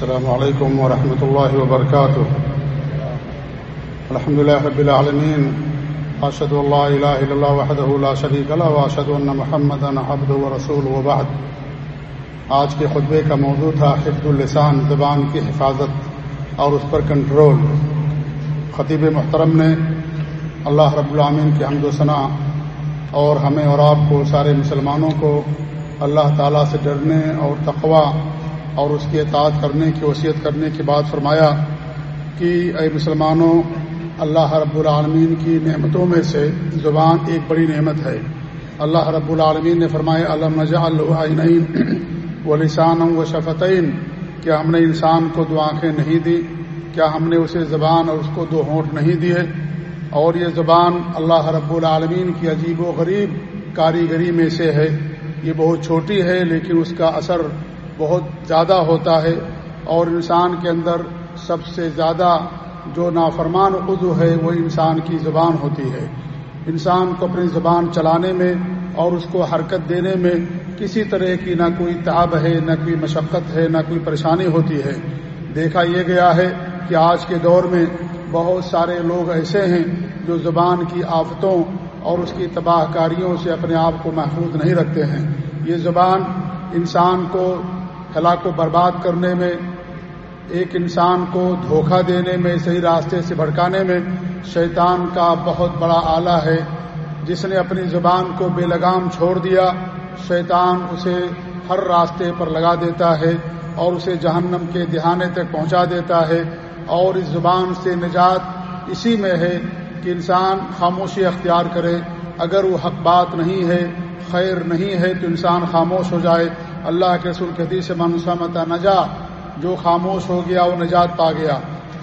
السلام عليكم ورحمة الله وبركاته. الحمد لله رب العالمين. أشهد أن لا إله إلا الله وحده لا شريك له وأشهد أن محمدا عبده ورسوله وبعد. آج کے خطبے کا موضوع تھا حفظ اللسان، زبان کی حفاظت اور اس پر کنٹرول. خطیب محترم نے اللہ رب العامین کی حمد و ثناء اور ہمیں اور آپ کو، سارے مسلمانوں کو اللہ تعالیٰ سے ڈرنے اور تقوا اور اس کی اطاعت کرنے کی وصیت کرنے کی بات فرمایا کہ اے مسلمانوں، اللہ رب العالمین کی نعمتوں میں سے زبان ایک بڑی نعمت ہے۔ اللہ رب العالمین نے فرمایا علم نجا العین و لسان و شفتعین کیا ہم نے انسان کو دو آنکھیں نہیں دی؟ کیا ہم نے اسے زبان اور اس کو دو ہونٹ نہیں دیے؟ اور یہ زبان اللہ رب العالمین کی عجیب و غریب کاریگری میں سے ہے۔ یہ بہت چھوٹی ہے، لیکن اس کا اثر بہت زیادہ ہوتا ہے اور انسان کے اندر سب سے زیادہ جو نافرمان عضو ہے وہ انسان کی زبان ہوتی ہے۔ انسان کو اپنی زبان چلانے میں اور اس کو حرکت دینے میں کسی طرح کی نہ کوئی تعب ہے، نہ کوئی مشقت ہے، نہ کوئی پریشانی ہوتی ہے۔ دیکھا یہ گیا ہے کہ آج کے دور میں بہت سارے لوگ ایسے ہیں جو زبان کی آفتوں اور اس کی تباہ کاریوں سے اپنے آپ کو محفوظ نہیں رکھتے ہیں۔ یہ زبان انسان کو ہلاک و برباد کرنے میں، ایک انسان کو دھوکہ دینے میں، صحیح راستے سے بھڑکانے میں شیطان کا بہت بڑا آلہ ہے۔ جس نے اپنی زبان کو بے لگام چھوڑ دیا، شیطان اسے ہر راستے پر لگا دیتا ہے اور اسے جہنم کے دہانے تک پہنچا دیتا ہے۔ اور اس زبان سے نجات اسی میں ہے کہ انسان خاموشی اختیار کرے۔ اگر وہ حق بات نہیں ہے، خیر نہیں ہے، تو انسان خاموش ہو جائے۔ اللہ کے رسول حدیث سے منسمت نجا جو خاموش ہو گیا وہ نجات پا گیا۔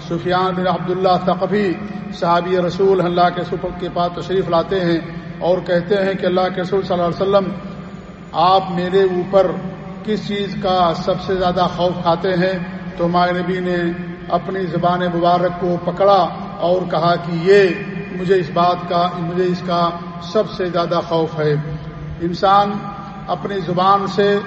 سفیان بن عبداللہ تقبی صحابی رسول اللہ کے سفر کے پاس تشریف لاتے ہیں اور کہتے ہیں کہ اللہ کے رسول صلی اللہ علیہ وسلم، آپ میرے اوپر کس چیز کا سب سے زیادہ خوف کھاتے ہیں؟ تو ماں نبی نے اپنی زبان مبارک کو پکڑا اور کہا کہ یہ مجھے اس بات کا، مجھے اس کا سب سے زیادہ خوف ہے۔ انسان اپنی زبان سے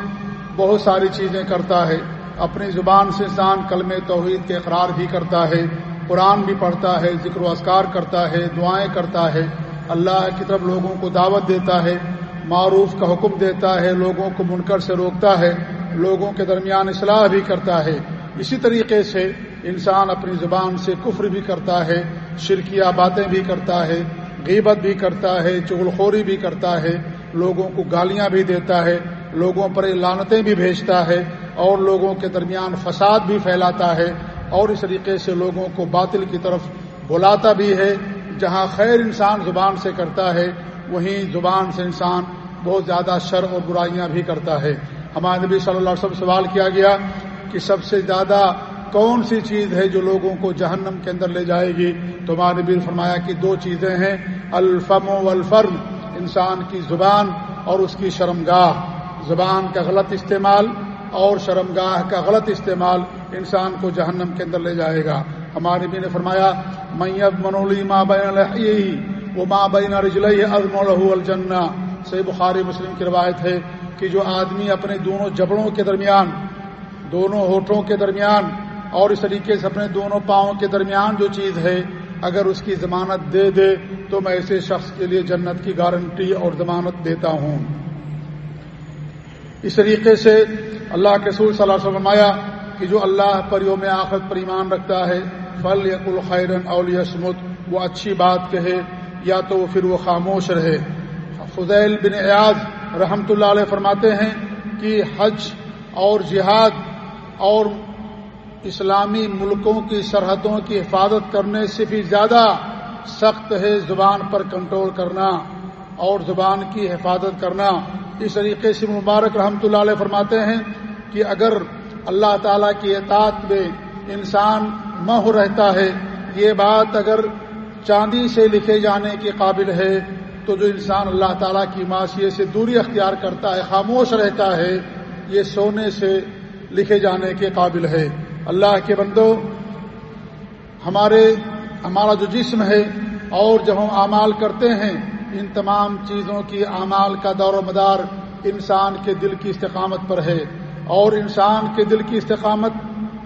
بہت ساری چیزیں کرتا ہے، اپنی زبان سے انسان کلم توحید کے اقرار بھی کرتا ہے، قرآن بھی پڑھتا ہے، ذکر و اذکار کرتا ہے، دعائیں کرتا ہے۔ اللہ کی طرف لوگوں کو دعوت دیتا ہے، معروف کا حکم دیتا ہے، لوگوں کو منکر سے روکتا ہے، لوگوں کے درمیان اصلاح بھی کرتا ہے۔ اسی طریقے سے انسان اپنی زبان سے کفر بھی کرتا ہے، شرکیہ باتیں بھی کرتا ہے، غیبت بھی کرتا ہے، چغلخوری بھی کرتا ہے، لوگوں کو گالیاں بھی دیتا ہے۔ لوگوں پر لانتیں بھی بھیجتا ہے اور لوگوں کے درمیان فساد بھی پھیلاتا ہے اور اس طریقے سے لوگوں کو باطل کی طرف بلاتا بھی ہے۔ جہاں خیر انسان زبان سے کرتا ہے، وہیں زبان سے انسان بہت زیادہ شر اور برائیاں بھی کرتا ہے۔ ہمارے نبی صلی اللہ علیہ وسلم سوال کیا گیا کہ سب سے زیادہ کون سی چیز ہے جو لوگوں کو جہنم کے اندر لے جائے گی؟ تو ہمارے نبی فرمایا کہ دو چیزیں ہیں، الفم و الفرم انسان کی زبان اور اس کی شرمگاہ۔ زبان کا غلط استعمال اور شرمگاہ کا غلط استعمال انسان کو جہنم کے اندر لے جائے گا۔ ہمارے نبی نے فرمایا میب منولی ماں بین وہ ماں بین رجل ازم الجنا سے بخاری مسلم کی روایت ہے کہ جو آدمی اپنے دونوں جبڑوں کے درمیان، دونوں ہوٹوں کے درمیان اور اس طریقے سے اپنے دونوں پاؤں کے درمیان جو چیز ہے، اگر اس کی ضمانت دے دے تو میں ایسے شخص کے لیے جنت کی گارنٹی اور ضمانت دیتا ہوں۔ اس طریقے سے اللہ کے سور صلی اللہ وسلم آیا کہ جو اللہ پر یوم آخرت پر ایمان رکھتا ہے فل یق الخیرن اول یسمت وہ اچھی بات کہے، یا تو پھر وہ خاموش رہے۔ فضیل بن ایاز رحمۃ اللہ علیہ فرماتے ہیں کہ حج اور جہاد اور اسلامی ملکوں کی سرحدوں کی حفاظت کرنے سے بھی زیادہ سخت ہے زبان پر کنٹرول کرنا اور زبان کی حفاظت کرنا۔ اس طریقے سے مبارک رحمۃ اللہ علیہ فرماتے ہیں کہ اگر اللہ تعالیٰ کی اطاعت میں انسان مہ رہتا ہے، یہ بات اگر چاندی سے لکھے جانے کے قابل ہے، تو جو انسان اللہ تعالیٰ کی معاشیت سے دوری اختیار کرتا ہے، خاموش رہتا ہے، یہ سونے سے لکھے جانے کے قابل ہے۔ اللہ کے بندو، ہمارے، ہمارا جو جسم ہے اور جب ہم اعمال کرتے ہیں ان تمام چیزوں کی اعمال کا دور و مدار انسان کے دل کی استقامت پر ہے اور انسان کے دل کی استقامت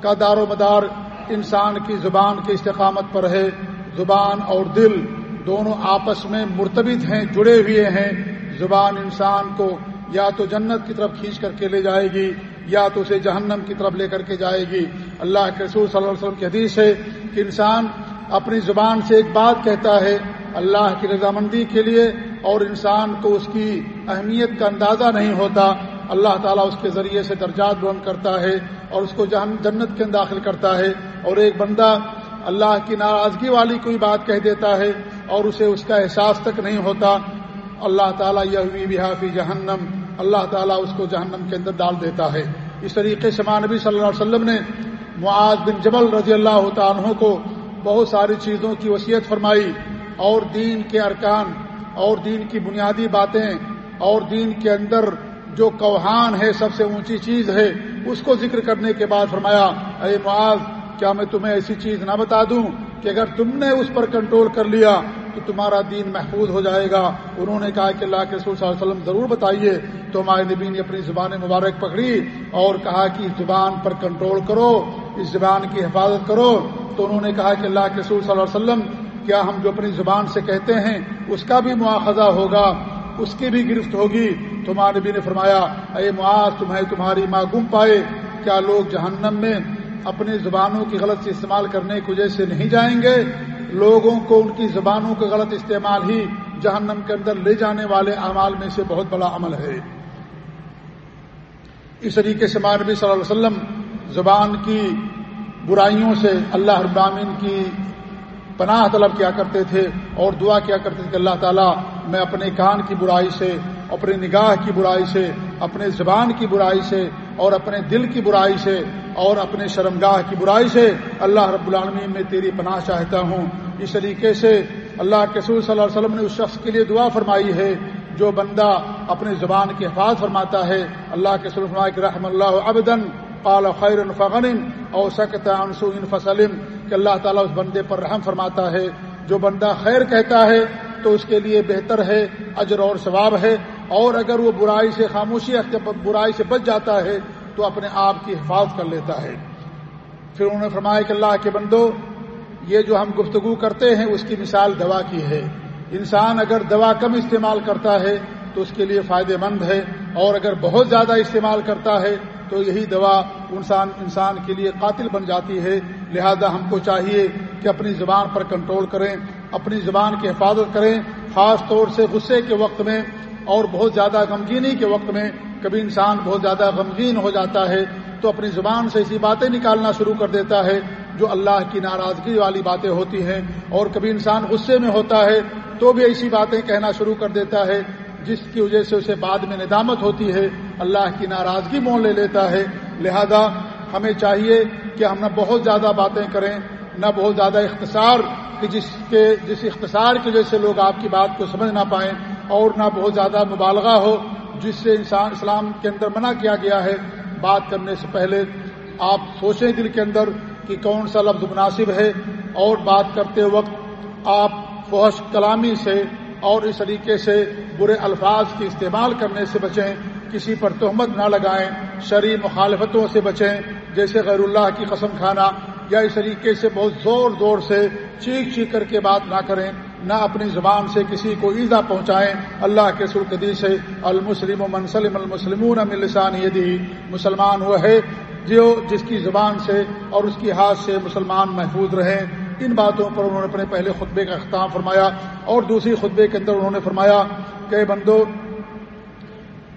کا دار و مدار انسان کی زبان کی استقامت پر ہے زبان اور دل دونوں آپس میں مرتبط ہیں، جڑے ہوئے ہیں۔ زبان انسان کو یا تو جنت کی طرف کھینچ کر کے لے جائے گی یا تو اسے جہنم کی طرف لے کر کے جائے گی۔ اللہ کے رسول صلی اللہ علیہ وسلم کی حدیث ہے کہ انسان اپنی زبان سے ایک بات کہتا ہے اللہ کی رضامندی کے لیے اور انسان کو اس کی اہمیت کا اندازہ نہیں ہوتا، اللہ تعالیٰ اس کے ذریعے سے درجات بلند کرتا ہے اور اس کو جہن، جنت کے اندر داخل کرتا ہے اور ایک بندہ اللہ کی ناراضگی والی کوئی بات کہہ دیتا ہے اور اسے اس کا احساس تک نہیں ہوتا، اللہ تعالیٰ یہ بحافی جہنم، اللہ تعالیٰ اس کو جہنم کے اندر ڈال دیتا ہے۔ اس طریقے سے نبی صلی اللہ علیہ وسلم نے معاذ بن جبل رضی اللہ تعالیٰ کو بہت ساری چیزوں کی وصیت فرمائی۔ اور دین کے ارکان، اور دین کی بنیادی باتیں، اور دین کے اندر جو کوہان ہے، سب سے اونچی چیز ہے، اس کو ذکر کرنے کے بعد فرمایا، اے معاذ، کیا میں تمہیں ایسی چیز نہ بتا دوں کہ اگر تم نے اس پر کنٹرول کر لیا تو تمہارا دین محفوظ ہو جائے گا؟ انہوں نے کہا کہ اللہ کے رسول صلی اللہ علیہ وسلم ضرور بتائیے۔ تو ہمارے نبی نے اپنی زبان مبارک پکڑی اور کہا کہ اس زبان پر کنٹرول کرو، اس زبان کی حفاظت کرو۔ تو انہوں نے کہا کہ اللہ کے رسول صلی اللہ علیہ وسلم کیا ہم جو اپنی زبان سے کہتے ہیں، اس کا بھی مواخذہ ہوگا، اس کی بھی گرفت ہوگی۔ تمہارے نبی نے فرمایا، اے معاذ، تمہیں تمہاری ماں گم پائے۔ کیا لوگ جہنم میں اپنی زبانوں کی غلط سے استعمال کرنے کی وجہ سے نہیں جائیں گے؟ لوگوں کو ان کی زبانوں کا غلط استعمال ہی جہنم کے اندر لے جانے والے اعمال میں سے بہت بڑا عمل ہے۔ اس طریقے سے نبی صلی اللہ علیہ وسلم زبان کی برائیوں سے اللہ ابامین کی پناہ طلب کیا کرتے تھے اور دعا کیا کرتے تھے کہ اللہ تعالیٰ میں اپنے کان کی برائی سے، اپنی نگاہ کی برائی سے، اپنے زبان کی برائی سے اور اپنے دل کی برائی سے اور اپنے شرمگاہ کی برائی سے اللہ رب العالمین میں تیری پناہ چاہتا ہوں۔ اس طریقے سے اللہ کے سور صلی اللہ علیہ وسلم نے اس شخص کے لیے دعا فرمائی ہے جو بندہ اپنے زبان کی حفاظ فرماتا ہے۔ اللہ کے سر فرمائے کہ رحم اللہ ابدن قال خیر فغن او سکت انسو ان فسلم۔ کہ اللہ تعالیٰ اس بندے پر رحم فرماتا ہے۔ جو بندہ خیر کہتا ہے تو اس کے لیے بہتر ہے، اجر اور ثواب ہے۔ اور اگر وہ برائی سے خاموشی برائی سے بچ جاتا ہے تو اپنے آپ کی حفاظت کر لیتا ہے۔ پھر انہوں نے فرمایا کہ اللہ کے بندو، یہ جو ہم گفتگو کرتے ہیں، اس کی مثال دوا کی ہے۔ انسان اگر دوا کم استعمال کرتا ہے تو اس کے لیے فائدہ مند ہے، اور اگر بہت زیادہ استعمال کرتا ہے تو یہی دوا انسان انسان کے لیے قاتل بن جاتی ہے، لہذا ہم کو چاہیے کہ اپنی زبان پر کنٹرول کریں، اپنی زبان کی حفاظت کریں، خاص طور سے غصے کے وقت میں اور بہت زیادہ غمگینی کے وقت میں۔ کبھی انسان بہت زیادہ غمگین ہو جاتا ہے تو اپنی زبان سے ایسی باتیں نکالنا شروع کر دیتا ہے جو اللہ کی ناراضگی والی باتیں ہوتی ہیں۔ اور کبھی انسان غصے میں ہوتا ہے تو بھی ایسی باتیں کہنا شروع کر دیتا ہے، جس کی وجہ سے اسے بعد میں ندامت ہوتی ہے۔ اللہ کی ناراضگی مول لے لیتا ہے۔ لہذا ہمیں چاہیے کہ ہم نہ بہت زیادہ باتیں کریں، نہ بہت زیادہ اختصار کہ جس کے، جس اختصار کی وجہ سے لوگ آپ کی بات کو سمجھ نہ پائیں اور نہ بہت زیادہ مبالغہ ہو، جس سے انسان، اسلام کے اندر منع کیا گیا ہے۔ بات کرنے سے پہلے آپ سوچیں دل کے اندر کہ کون سا لفظ مناسب ہے اور بات کرتے وقت آپ فوش کلامی سے اور اس طریقے سے برے الفاظ کے استعمال کرنے سے بچیں، کسی پر تہمت نہ لگائیں۔ شرع مخالفتوں سے بچیں، جیسے غیر اللہ کی قسم کھانا یا اس طریقے سے بہت زور زور سے چیخ چیخ کر کے بات نہ کریں، نہ اپنی زبان سے کسی کو ایزا پہنچائیں۔ اللہ کے سرقدی سے المسلم و منسلم المسلمون لسان یدی۔ مسلمان وہ ہے جو جس کی زبان سے اور اس کی ہاتھ سے مسلمان محفوظ رہیں۔ ان باتوں پر انہوں نے اپنے پہلے خطبے کا اختتام فرمایا اور دوسری خطبے کے اندر انہوں نے فرمایا کہ بندو،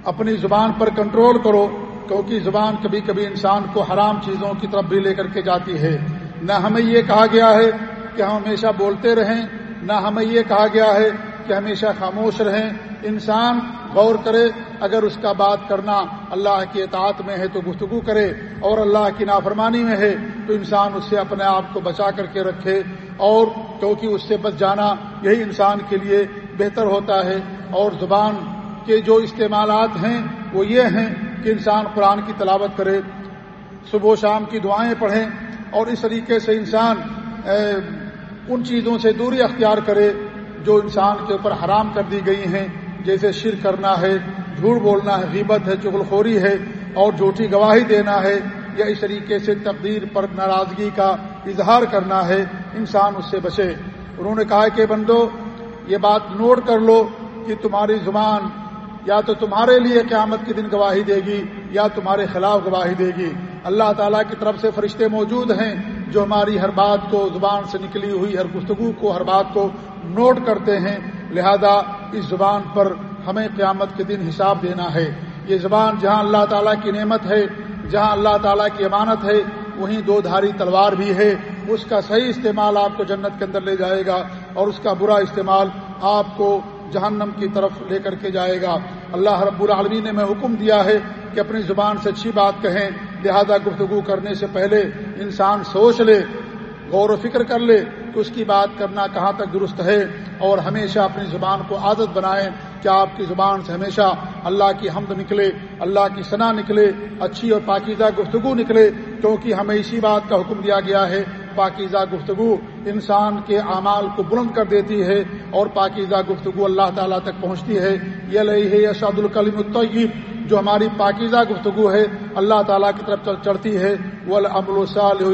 اپنی زبان پر کنٹرول کرو کیونکہ زبان کبھی کبھی انسان کو حرام چیزوں کی طرف بھی لے کر کے جاتی ہے۔ نہ ہمیں یہ کہا گیا ہے کہ ہم ہمیشہ بولتے رہیں، نہ ہمیں یہ کہا گیا ہے کہ ہمیشہ خاموش رہیں۔ انسان غور کرے، اگر اس کا بات کرنا اللہ کی اطاعت میں ہے تو گفتگو کرے اور اللہ کی نافرمانی میں ہے تو انسان اس سے اپنے آپ کو بچا کر کے رکھے اور کیونکہ اس سے بچ جانا یہی انسان کے لیے بہتر ہوتا ہے۔ اور زبان کے جو استعمالات ہیں وہ یہ ہیں کہ انسان قرآن کی تلاوت کرے، صبح و شام کی دعائیں پڑھیں اور اس طریقے سے انسان ان چیزوں سے دوری اختیار کرے جو انسان کے اوپر حرام کر دی گئی ہیں، جیسے شر کرنا ہے، جھوٹ بولنا ہے، غیبت ہے چغل خوری ہے اور جھوٹی گواہی دینا ہے یا اس طریقے سے تقدیر پر ناراضگی کا اظہار کرنا ہے، انسان اس سے بچے۔ انہوں نے کہا کہ بندو، یہ بات نوٹ کر لو کہ تمہاری زبان یا تو تمہارے لیے قیامت کے دن گواہی دے گی، یا تمہارے خلاف گواہی دے گی۔ اللہ تعالیٰ کی طرف سے فرشتے موجود ہیں جو ہماری ہر بات کو، زبان سے نکلی ہوئی ہر گفتگو کو، ہر بات کو نوٹ کرتے ہیں۔ لہذا اس زبان پر ہمیں قیامت کے دن حساب دینا ہے۔ یہ زبان جہاں اللہ تعالیٰ کی نعمت ہے، جہاں اللہ تعالیٰ کی امانت ہے، وہیں دو دھاری تلوار بھی ہے۔ اس کا صحیح استعمال آپ کو جنت کے اندر لے جائے گا اور اس کا برا استعمال آپ کو جہنم کی طرف لے کر کے جائے گا۔ اللہ رب العالمین نے میں حکم دیا ہے کہ اپنی زبان سے اچھی بات کہیں، لہذا گفتگو کرنے سے پہلے انسان سوچ لے، غور و فکر کر لے کہ اس کی بات کرنا کہاں تک درست ہے، اور ہمیشہ اپنی زبان کو عادت بنائیں کہ آپ کی زبان سے ہمیشہ اللہ کی حمد نکلے، اللہ کی ثنا نکلے، اچھی اور پاکیزہ گفتگو نکلے، کیونکہ ہمیں اسی بات کا حکم دیا گیا ہے پاکیزہ گفتگو انسان کے اعمال کو بلند کر دیتی ہے اور پاکیزہ گفتگو اللہ تعالیٰ تک پہنچتی ہے۔ یہ لئی ہے اشاد الکلیم الطیب، جو ہماری پاکیزہ گفتگو ہے، اللہ تعالیٰ کی طرف چڑھتی ہے۔ وہ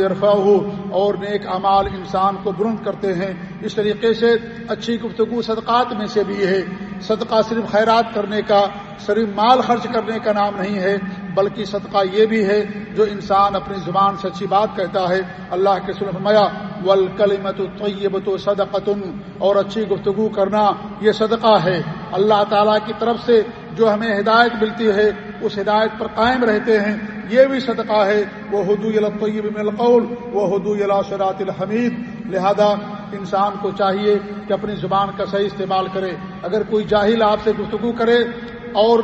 عرفا ہو اور نیک امال انسان کو بلند کرتے ہیں۔ اس طریقے سے اچھی گفتگو صدقات میں سے بھی ہے۔ صدقہ صرف خیرات کرنے کا، صرف مال خرچ کرنے کا نام نہیں ہے، بلکہ صدقہ یہ بھی ہے، جو انسان اپنی زبان سے اچھی بات کہتا ہے۔ اللہ کے سلمیا ولکلمت طیبت و صدقتن اور اچھی گفتگو کرنا یہ صدقہ ہے۔ اللہ تعالیٰ کی طرف سے جو ہمیں ہدایت ملتی ہے، اس ہدایت پر قائم رہتے ہیں۔ یہ بھی صدقہ ہے۔ وہ حدو الطیب من القول۔ وہ حدو شراط الحمید لہذا انسان کو چاہیے کہ اپنی زبان کا صحیح استعمال کرے۔ اگر کوئی جاہل آپ سے گفتگو کرے اور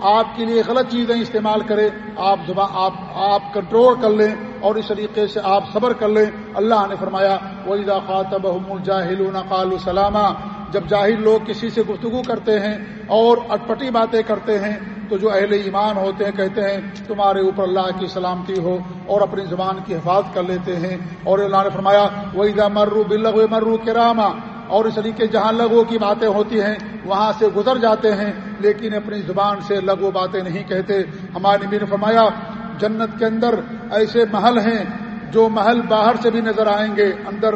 آپ کے لیے غلط چیزیں استعمال کرے، آپ زبان آپ آپ کنٹرول کر لیں اور اس طریقے سے آپ صبر کر لیں۔ اللہ نے فرمایا وحیدہ خاطب الجاہل قال سلامہ جب جاہل لوگ کسی سے گفتگو کرتے ہیں اور اٹپٹی باتیں کرتے ہیں تو جو اہل ایمان ہوتے ہیں کہتے ہیں تمہارے اوپر اللہ کی سلامتی ہو اور اپنی زبان کی حفاظت کر لیتے ہیں اور اللہ نے فرمایا وحیدہ مرو بلغ مرو کراما اور اس طریقے جہاں لغو کی باتیں ہوتی ہیں، وہاں سے گزر جاتے ہیں، لیکن اپنی زبان سے لغو باتیں نہیں کہتے۔ ہمارے نبی نے فرمایا، جنت کے اندر ایسے محل ہیں جو محل باہر سے بھی نظر آئیں گے، اندر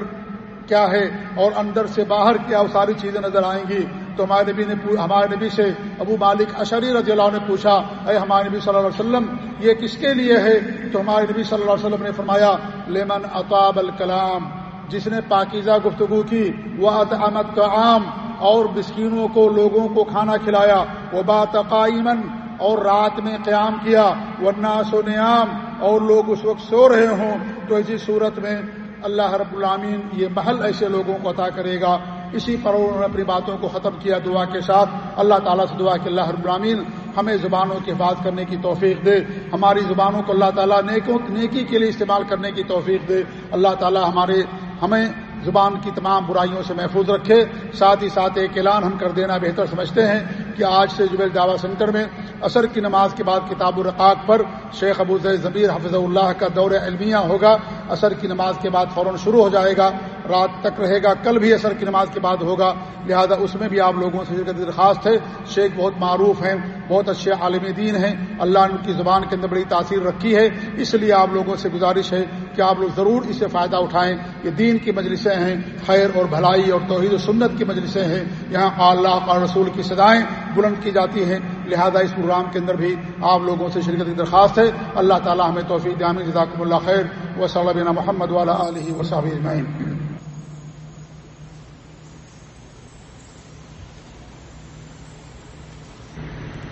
کیا ہے اور اندر سے باہر کیا وہ ساری چیزیں نظر آئیں گی۔ تو ہمارے نبی نے ہمارے نبی سے ابو مالک اشری رضی اللہ نے پوچھا، اے ہمارے نبی صلی اللہ علیہ وسلم، یہ کس کے لیے ہے؟ تو ہمارے نبی صلی اللہ علیہ وسلم نے فرمایا لیمن اطاب الکلام، جس نے پاکیزہ گفتگو کی وہ اطعمت عام اور مسکینوں کو، لوگوں کو کھانا کھلایا وہ بات قائمن اور رات میں قیام کیا ورنہ سو نیام اور لوگ اس وقت سو رہے ہوں۔ تو اسی صورت میں اللہ رب العامین یہ محل ایسے لوگوں کو عطا کرے گا۔ اسی پر انہوں نے اپنی باتوں کو ختم کیا دعا کے ساتھ۔ اللہ تعالیٰ سے دعا کہ اللہ رب العامین ہمیں زبانوں کی حفاظت کرنے کی توفیق دے۔ ہماری زبانوں کو اللہ تعالیٰ نیکوں نیکی کے لیے استعمال کرنے کی توفیق دے۔ اللہ تعالیٰ ہمارے ہمیں زبان کی تمام برائیوں سے محفوظ رکھے۔ ساتھ ہی ساتھ ایک اعلان ہم کر دینا بہتر سمجھتے ہیں کہ آج سے جبیر دعوی سینٹر میں عصر کی نماز کے بعد کتاب الرقاق پر شیخ ابو زید حفظ اللہ کا دور علمیہ ہوگا۔ عصر کی نماز کے بعد فوراً شروع ہو جائے گا۔ رات تک رہے گا، کل بھی عصر کی نماز کے بعد ہوگا۔ لہذا اس میں بھی آپ لوگوں سے شرکت درخواست ہے۔ شیخ بہت معروف ہیں، بہت اچھے عالم دین ہیں۔ اللہ نے ان کی زبان کے اندر بڑی تاثیر رکھی ہے۔ اس لیے آپ لوگوں سے گزارش ہے کہ آپ لوگ ضرور اس سے فائدہ اٹھائیں۔ یہ دین کی مجلسیں ہیں، خیر اور بھلائی اور توحید و سنت کی مجلسیں ہیں۔ یہاں اللہ اور رسول کی سدائیں بلند کی جاتی ہیں۔ لہذا اس پروگرام کے اندر بھی آپ لوگوں سے شرکت کی درخواست ہے۔ اللہ تعالیٰ ہمیں توفیق جامع جزاکم اللہ خیر۔ و صلی محمد والا علیہ وصحب